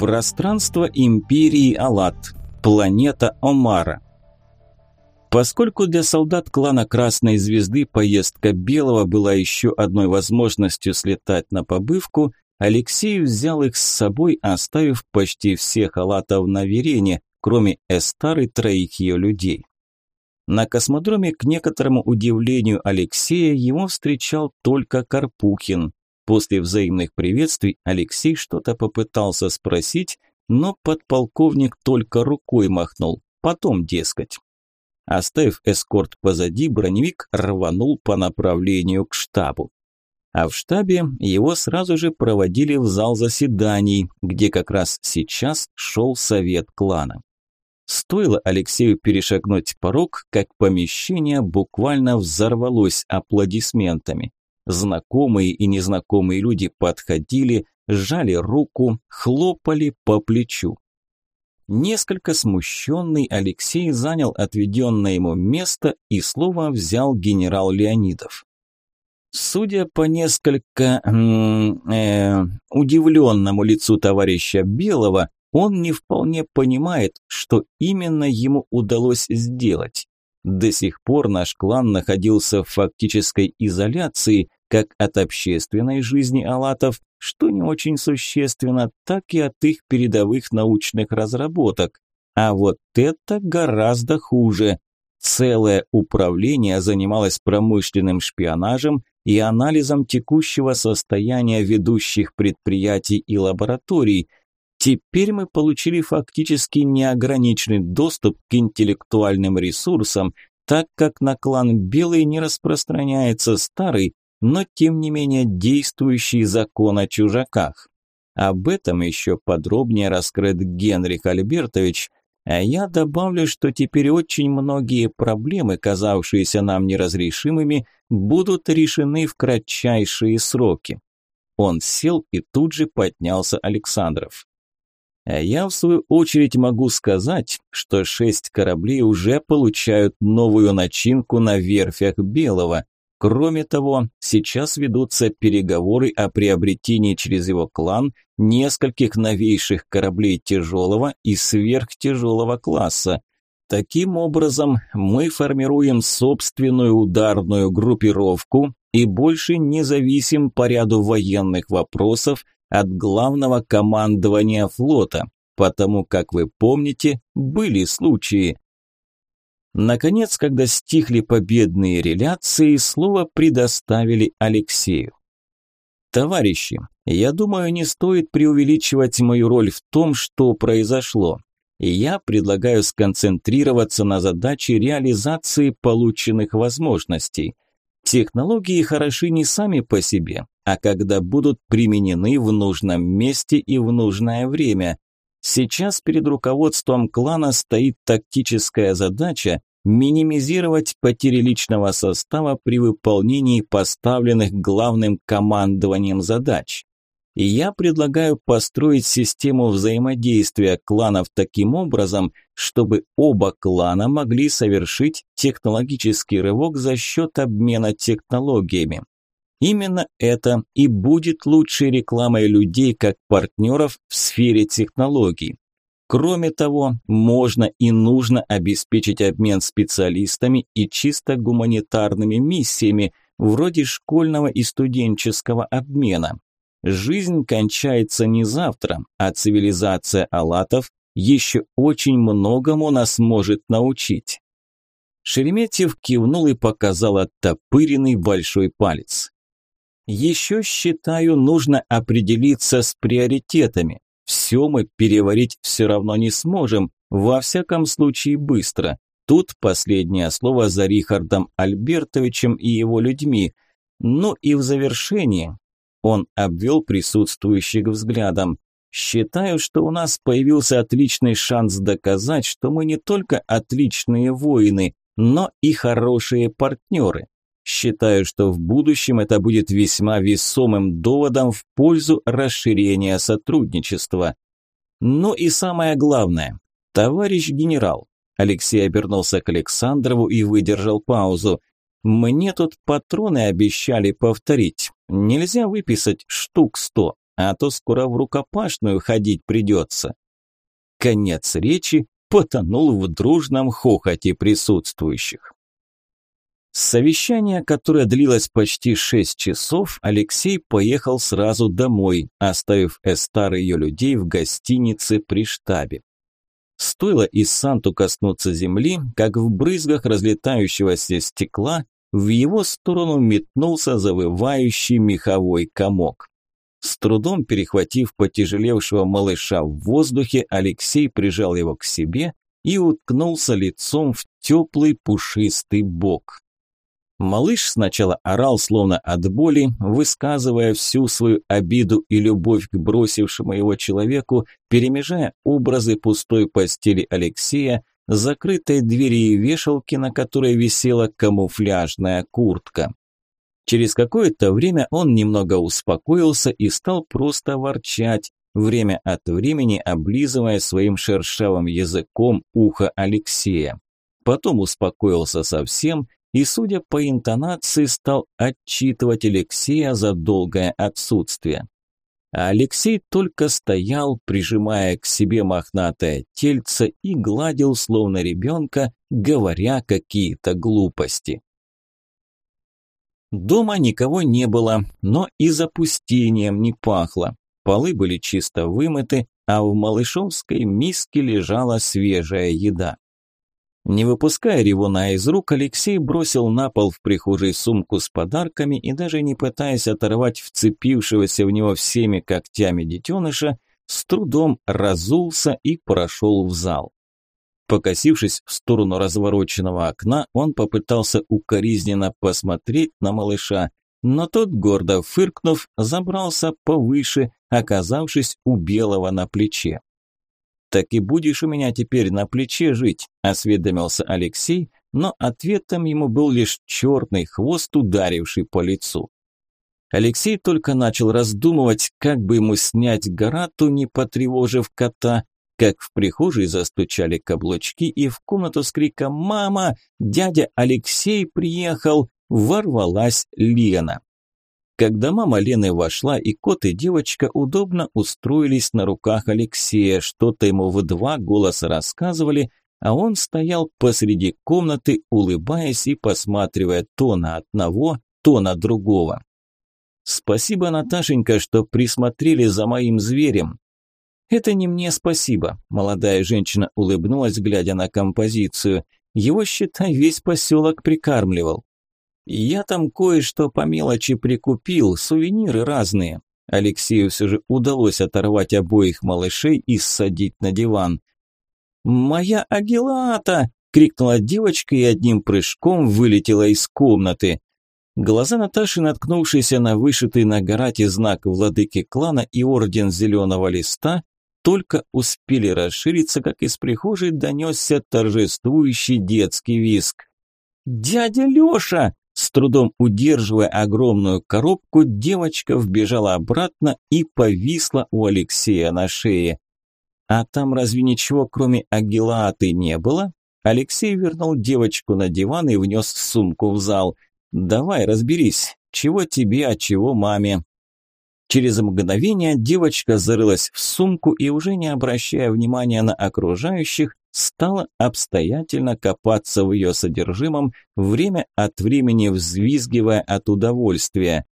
Пространство империи Алат. Планета Омара. Поскольку для солдат клана Красной Звезды поездка Белого была еще одной возможностью слетать на побывку, Алексей взял их с собой, оставив почти всех Алатов на Верене, кроме Эстары троих ее людей. На космодроме, к некоторому удивлению Алексея, его встречал только Карпухин. После взаимных приветствий Алексей что-то попытался спросить, но подполковник только рукой махнул. Потом, дескать. Оставив эскорт позади, броневик рванул по направлению к штабу. А в штабе его сразу же проводили в зал заседаний, где как раз сейчас шел совет клана. Стоило Алексею перешагнуть порог, как помещение буквально взорвалось аплодисментами. Знакомые и незнакомые люди подходили, сжали руку, хлопали по плечу. Несколько смущенный Алексей занял отведенное ему место и слово взял генерал Леонидов. Судя по несколько э, удивленному лицу товарища Белого, он не вполне понимает, что именно ему удалось сделать. До сих пор наш клан находился в фактической изоляции как от общественной жизни алатов, что не очень существенно, так и от их передовых научных разработок. А вот это гораздо хуже. Целое управление занималось промышленным шпионажем и анализом текущего состояния ведущих предприятий и лабораторий – Теперь мы получили фактически неограниченный доступ к интеллектуальным ресурсам, так как на клан Белый не распространяется старый, но тем не менее действующий закон о чужаках. Об этом еще подробнее раскрыт Генрих Альбертович, а я добавлю, что теперь очень многие проблемы, казавшиеся нам неразрешимыми, будут решены в кратчайшие сроки. Он сел и тут же поднялся Александров. А я, в свою очередь, могу сказать, что шесть кораблей уже получают новую начинку на верфях Белого. Кроме того, сейчас ведутся переговоры о приобретении через его клан нескольких новейших кораблей тяжелого и сверхтяжелого класса. Таким образом, мы формируем собственную ударную группировку и больше не зависим по ряду военных вопросов от главного командования флота, потому как вы помните, были случаи. Наконец, когда стихли победные реляции, слово предоставили Алексею. Товарищи, я думаю, не стоит преувеличивать мою роль в том, что произошло. Я предлагаю сконцентрироваться на задаче реализации полученных возможностей. Технологии хороши не сами по себе, а когда будут применены в нужном месте и в нужное время. Сейчас перед руководством клана стоит тактическая задача минимизировать потери личного состава при выполнении поставленных главным командованием задач. И я предлагаю построить систему взаимодействия кланов таким образом, чтобы оба клана могли совершить технологический рывок за счет обмена технологиями. Именно это и будет лучшей рекламой людей как партнеров в сфере технологий. Кроме того, можно и нужно обеспечить обмен специалистами и чисто гуманитарными миссиями, вроде школьного и студенческого обмена. Жизнь кончается не завтра, а цивилизация алатов еще очень многому нас может научить. Шереметьев кивнул и показал оттопыренный большой палец. Еще считаю, нужно определиться с приоритетами. Все мы переварить все равно не сможем, во всяком случае быстро. Тут последнее слово за Рихардом Альбертовичем и его людьми. Ну и в завершении он обвел присутствующих взглядом. Считаю, что у нас появился отличный шанс доказать, что мы не только отличные воины, но и хорошие партнеры. Считаю, что в будущем это будет весьма весомым доводом в пользу расширения сотрудничества. Ну и самое главное, товарищ генерал, Алексей обернулся к Александрову и выдержал паузу. Мне тут патроны обещали повторить. Нельзя выписать штук сто, а то скоро в рукопашную ходить придется. Конец речи потонул в дружном хохоте присутствующих. Совещание, которое длилось почти шесть часов, Алексей поехал сразу домой, оставив Эстар и ее людей в гостинице при штабе. Стоило из Санту коснуться земли, как в брызгах разлетающегося стекла в его сторону метнулся завывающий меховой комок. С трудом перехватив потяжелевшего малыша в воздухе, Алексей прижал его к себе и уткнулся лицом в теплый пушистый бок. Малыш сначала орал словно от боли, высказывая всю свою обиду и любовь к бросившему его человеку, перемежая образы пустой постели Алексея, закрытой двери и вешалки, на которой висела камуфляжная куртка. Через какое-то время он немного успокоился и стал просто ворчать, время от времени облизывая своим шершавым языком ухо Алексея. Потом успокоился совсем и, судя по интонации, стал отчитывать Алексея за долгое отсутствие. А Алексей только стоял, прижимая к себе мохнатое тельце и гладил, словно ребенка, говоря какие-то глупости. Дома никого не было, но и запустением не пахло. Полы были чисто вымыты, а в малышовской миске лежала свежая еда. Не выпуская Ревуна из рук, Алексей бросил на пол в прихожей сумку с подарками и даже не пытаясь оторвать вцепившегося в него всеми когтями детеныша, с трудом разулся и прошел в зал. Покосившись в сторону развороченного окна, он попытался укоризненно посмотреть на малыша, но тот, гордо фыркнув, забрался повыше, оказавшись у белого на плече. «Так и будешь у меня теперь на плече жить», – осведомился Алексей, но ответом ему был лишь черный хвост, ударивший по лицу. Алексей только начал раздумывать, как бы ему снять горату, не потревожив кота, как в прихожей застучали каблучки, и в комнату с криком «Мама! Дядя Алексей приехал!» ворвалась Лена. Когда мама Лены вошла, и кот, и девочка удобно устроились на руках Алексея, что-то ему в два голоса рассказывали, а он стоял посреди комнаты, улыбаясь и посматривая то на одного, то на другого. «Спасибо, Наташенька, что присмотрели за моим зверем». «Это не мне спасибо», – молодая женщина улыбнулась, глядя на композицию. «Его, считай, весь поселок прикармливал». Я там кое-что по мелочи прикупил, сувениры разные. Алексею все же удалось оторвать обоих малышей и ссадить на диван. «Моя Агилата!» – крикнула девочка и одним прыжком вылетела из комнаты. Глаза Наташи, наткнувшиеся на вышитый на горате знак владыки клана и орден зеленого листа, только успели расшириться, как из прихожей донесся торжествующий детский визг. «Дядя Леша!» С трудом удерживая огромную коробку, девочка вбежала обратно и повисла у Алексея на шее. А там разве ничего, кроме агилаты, не было? Алексей вернул девочку на диван и внес сумку в зал. «Давай, разберись, чего тебе, а чего маме?» Через мгновение девочка зарылась в сумку и, уже не обращая внимания на окружающих, стала обстоятельно копаться в ее содержимом, время от времени взвизгивая от удовольствия.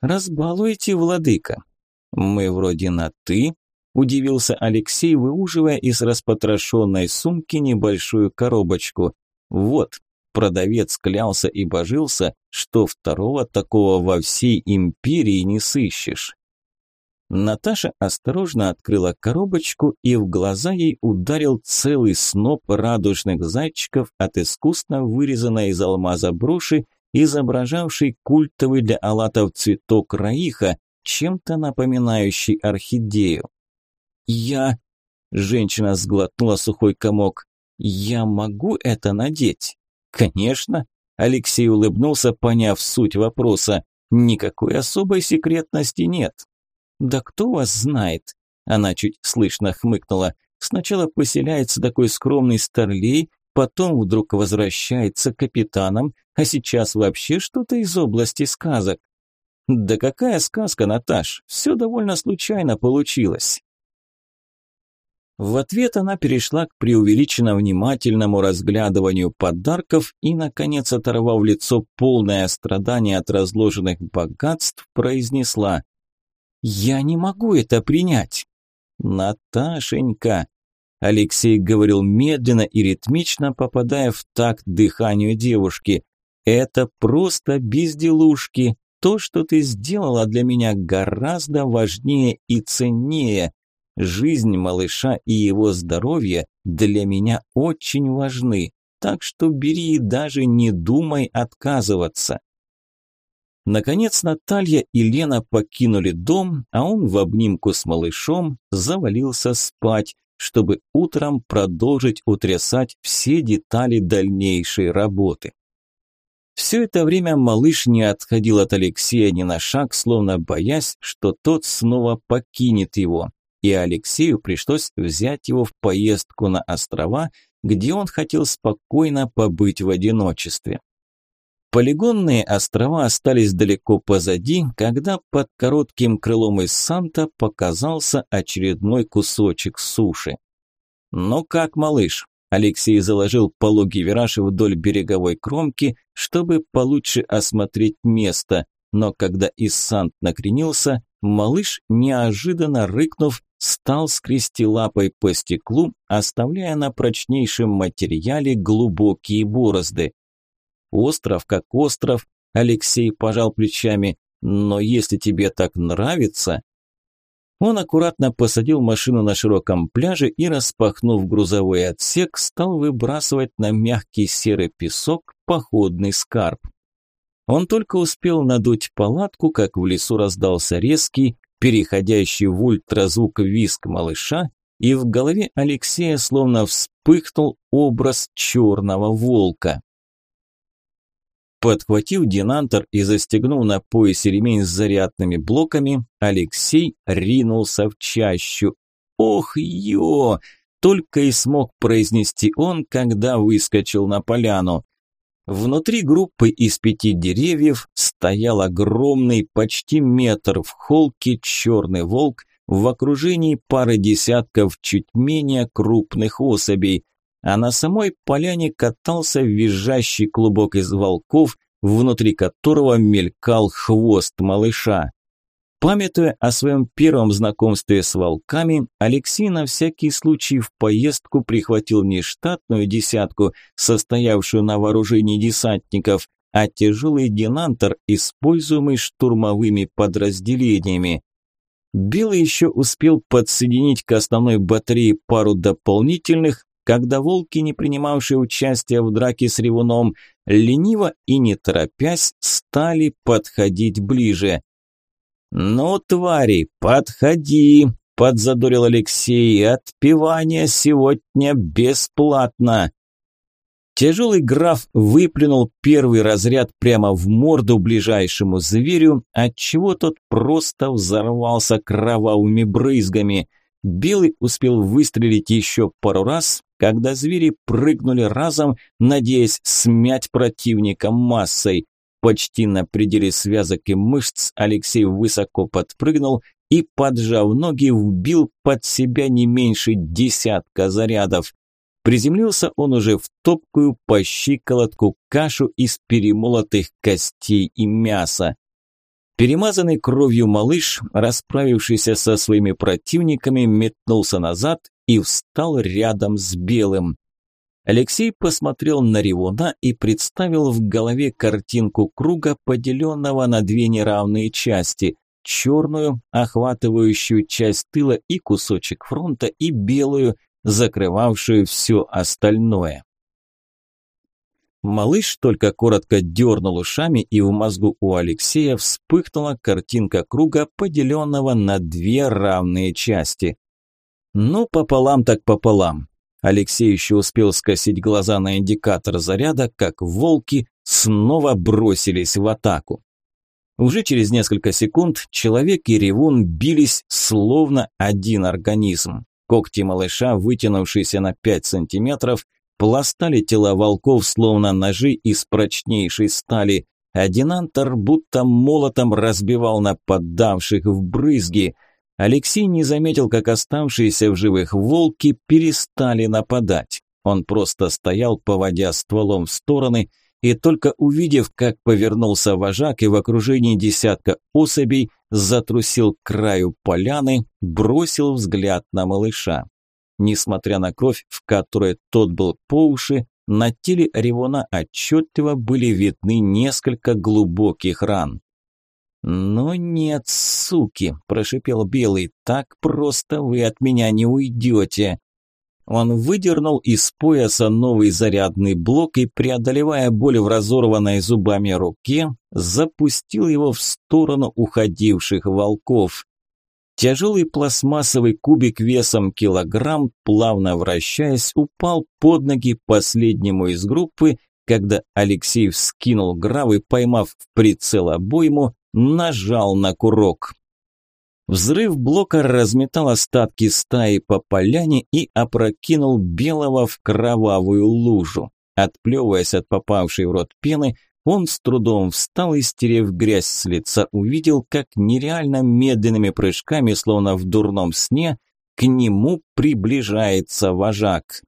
«Разбалуйте, владыка!» «Мы вроде на «ты», – удивился Алексей, выуживая из распотрошенной сумки небольшую коробочку. «Вот, продавец клялся и божился, что второго такого во всей империи не сыщешь». Наташа осторожно открыла коробочку, и в глаза ей ударил целый сноп радужных зайчиков от искусно вырезанной из алмаза броши, изображавшей культовый для алатов цветок раиха, чем-то напоминающий орхидею. «Я...» – женщина сглотнула сухой комок. «Я могу это надеть?» «Конечно!» – Алексей улыбнулся, поняв суть вопроса. «Никакой особой секретности нет. «Да кто вас знает?» Она чуть слышно хмыкнула. «Сначала поселяется такой скромный старлей, потом вдруг возвращается капитаном, а сейчас вообще что-то из области сказок». Да какая сказка, Наташ, все довольно случайно получилось. В ответ она перешла к преувеличенно внимательному разглядыванию подарков и, наконец, оторвав лицо полное страдания от разложенных богатств, произнесла «Я не могу это принять». «Наташенька!» Алексей говорил медленно и ритмично, попадая в такт дыханию девушки. «Это просто безделушки. То, что ты сделала для меня, гораздо важнее и ценнее. Жизнь малыша и его здоровье для меня очень важны, так что бери и даже не думай отказываться. Наконец Наталья и Лена покинули дом, а он в обнимку с малышом завалился спать, чтобы утром продолжить утрясать все детали дальнейшей работы. Все это время малыш не отходил от Алексея ни на шаг, словно боясь, что тот снова покинет его и Алексею пришлось взять его в поездку на острова, где он хотел спокойно побыть в одиночестве. Полигонные острова остались далеко позади, когда под коротким крылом из Санта показался очередной кусочек суши. «Ну как, малыш?» Алексей заложил пологий вираж вдоль береговой кромки, чтобы получше осмотреть место, но когда Иссант накренился, малыш, неожиданно рыкнув, стал скрести лапой по стеклу, оставляя на прочнейшем материале глубокие борозды. Остров как остров, Алексей пожал плечами, но если тебе так нравится... Он аккуратно посадил машину на широком пляже и, распахнув грузовой отсек, стал выбрасывать на мягкий серый песок походный скарб. Он только успел надуть палатку, как в лесу раздался резкий, переходящий в ультразвук виск малыша, и в голове Алексея словно вспыхнул образ черного волка. Подхватив динантор и застегнул на поясе ремень с зарядными блоками, Алексей ринулся в чащу. «Ох, ё!» – только и смог произнести он, когда выскочил на поляну. Внутри группы из пяти деревьев стоял огромный, почти метр в холке черный волк в окружении пары десятков чуть менее крупных особей, а на самой поляне катался визжащий клубок из волков, внутри которого мелькал хвост малыша. Памятуя о своем первом знакомстве с волками, Алексей на всякий случай в поездку прихватил не штатную десятку, состоявшую на вооружении десантников, а тяжелый динантор, используемый штурмовыми подразделениями. Белый еще успел подсоединить к основной батарее пару дополнительных, когда волки, не принимавшие участия в драке с ревуном, лениво и не торопясь стали подходить ближе. «Ну, твари, подходи!» – подзадорил Алексей. «Отпевание сегодня бесплатно!» Тяжелый граф выплюнул первый разряд прямо в морду ближайшему зверю, отчего тот просто взорвался кровавыми брызгами. Белый успел выстрелить еще пару раз, когда звери прыгнули разом, надеясь смять противника массой. Почти на пределе связок и мышц Алексей высоко подпрыгнул и, поджав ноги, вбил под себя не меньше десятка зарядов. Приземлился он уже в топкую по щиколотку кашу из перемолотых костей и мяса. Перемазанный кровью малыш, расправившийся со своими противниками, метнулся назад и встал рядом с белым. Алексей посмотрел на Ревуна и представил в голове картинку круга, поделенного на две неравные части – черную, охватывающую часть тыла и кусочек фронта, и белую, закрывавшую все остальное. Малыш только коротко дернул ушами, и в мозгу у Алексея вспыхнула картинка круга, поделенного на две равные части. Ну, пополам так пополам. Алексей еще успел скосить глаза на индикатор заряда, как волки снова бросились в атаку. Уже через несколько секунд человек и ревун бились словно один организм. Когти малыша, вытянувшиеся на 5 сантиметров, пластали тела волков словно ножи из прочнейшей стали, Одинантор будто молотом разбивал нападавших в брызги. Алексей не заметил, как оставшиеся в живых волки перестали нападать. Он просто стоял, поводя стволом в стороны, и только увидев, как повернулся вожак и в окружении десятка особей затрусил к краю поляны, бросил взгляд на малыша. Несмотря на кровь, в которой тот был по уши, на теле Ревона отчетливо были видны несколько глубоких ран. «Ну нет, суки!» – прошипел Белый. «Так просто вы от меня не уйдете!» Он выдернул из пояса новый зарядный блок и, преодолевая боль в разорванной зубами руке, запустил его в сторону уходивших волков. Тяжелый пластмассовый кубик весом килограмм, плавно вращаясь, упал под ноги последнему из группы, когда Алексей вскинул грав и, поймав в прицел обойму, нажал на курок. Взрыв блока разметал остатки стаи по поляне и опрокинул белого в кровавую лужу. Отплевываясь от попавшей в рот пены, он с трудом встал и, стерев грязь с лица, увидел, как нереально медленными прыжками, словно в дурном сне, к нему приближается вожак.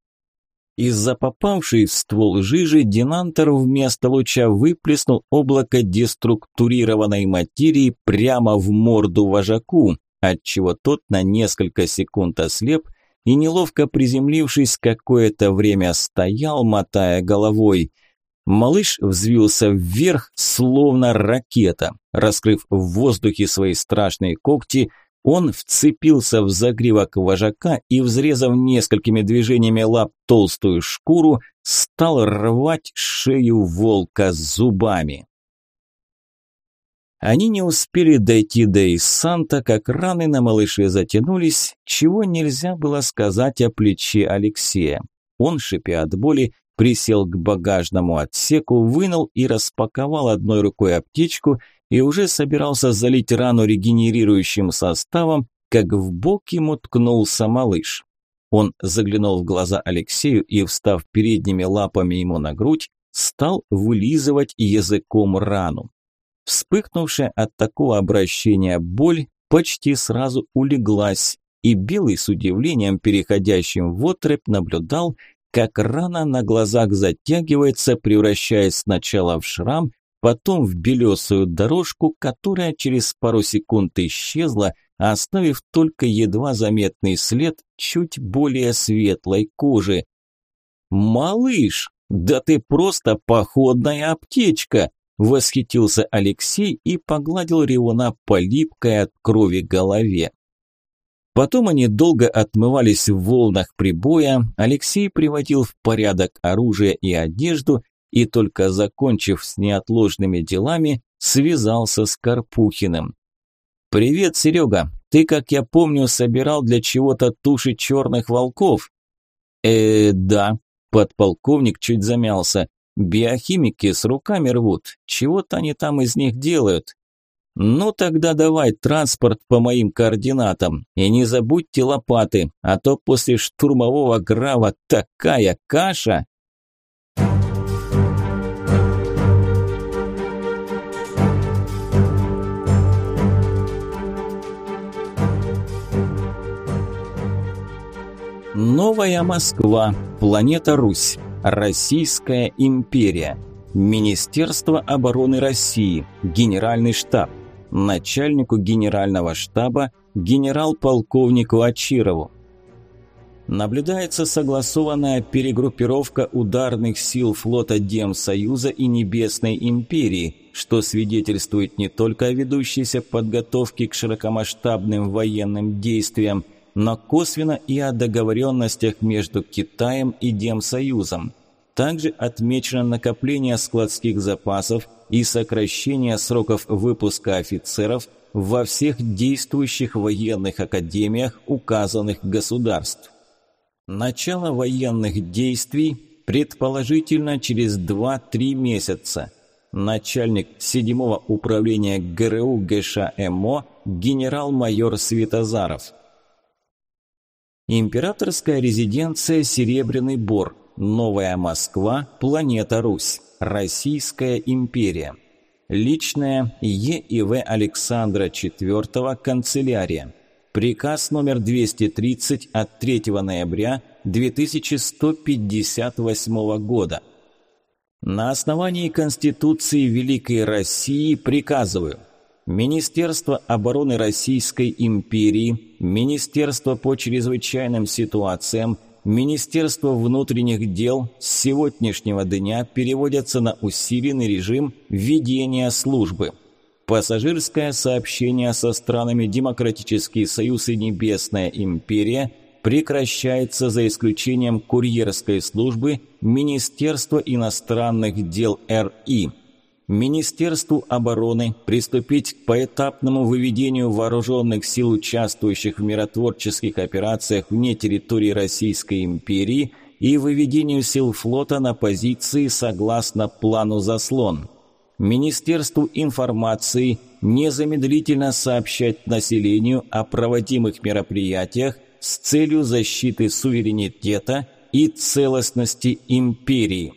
Из-за попавшей в ствол жижи Динантер вместо луча выплеснул облако деструктурированной материи прямо в морду вожаку, отчего тот на несколько секунд ослеп и, неловко приземлившись, какое-то время стоял, мотая головой – Малыш взвился вверх, словно ракета. Раскрыв в воздухе свои страшные когти, он вцепился в загривок вожака и, взрезав несколькими движениями лап толстую шкуру, стал рвать шею волка зубами. Они не успели дойти до Иссанта, как раны на малыше затянулись, чего нельзя было сказать о плече Алексея. Он, шипя от боли, присел к багажному отсеку, вынул и распаковал одной рукой аптечку и уже собирался залить рану регенерирующим составом, как в бок ему ткнулся малыш. Он заглянул в глаза Алексею и, встав передними лапами ему на грудь, стал вылизывать языком рану. Вспыхнувшая от такого обращения боль почти сразу улеглась, и Белый с удивлением, переходящим в отрыбь, наблюдал, как рана на глазах затягивается, превращаясь сначала в шрам, потом в белесую дорожку, которая через пару секунд исчезла, оставив только едва заметный след чуть более светлой кожи. «Малыш, да ты просто походная аптечка!» – восхитился Алексей и погладил Ревуна по липкой от крови голове. Потом они долго отмывались в волнах прибоя, Алексей приводил в порядок оружие и одежду и только закончив с неотложными делами, связался с Карпухиным. «Привет, Серега, ты, как я помню, собирал для чего-то туши черных волков?» «Э, да», подполковник чуть замялся. «Биохимики с руками рвут, чего-то они там из них делают, «Ну тогда давай транспорт по моим координатам. И не забудьте лопаты, а то после штурмового грава такая каша!» Новая Москва, планета Русь, Российская империя, Министерство обороны России, Генеральный штаб, начальнику генерального штаба генерал-полковнику Ачирову. Наблюдается согласованная перегруппировка ударных сил флота Демсоюза и Небесной империи, что свидетельствует не только о ведущейся подготовке к широкомасштабным военным действиям, но косвенно и о договоренностях между Китаем и Демсоюзом. Также отмечено накопление складских запасов и сокращение сроков выпуска офицеров во всех действующих военных академиях указанных государств. Начало военных действий предположительно через 2-3 месяца. Начальник 7 управления ГРУ ГШМО генерал-майор Светозаров. Императорская резиденция Серебряный Бор – Новая Москва, планета Русь, Российская империя. Личное Е.И.В. Александра IV, канцелярия. Приказ номер 230 от 3 ноября 2158 года. На основании Конституции Великой России приказываю Министерство обороны Российской империи, Министерство по чрезвычайным ситуациям, Министерство внутренних дел с сегодняшнего дня переводятся на усиленный режим ведения службы. Пассажирское сообщение со странами Демократический Союз и Небесная империя прекращается за исключением курьерской службы Министерства иностранных дел РИ. Министерству обороны приступить к поэтапному выведению вооруженных сил, участвующих в миротворческих операциях вне территории Российской империи и выведению сил флота на позиции согласно плану «Заслон». Министерству информации незамедлительно сообщать населению о проводимых мероприятиях с целью защиты суверенитета и целостности империи.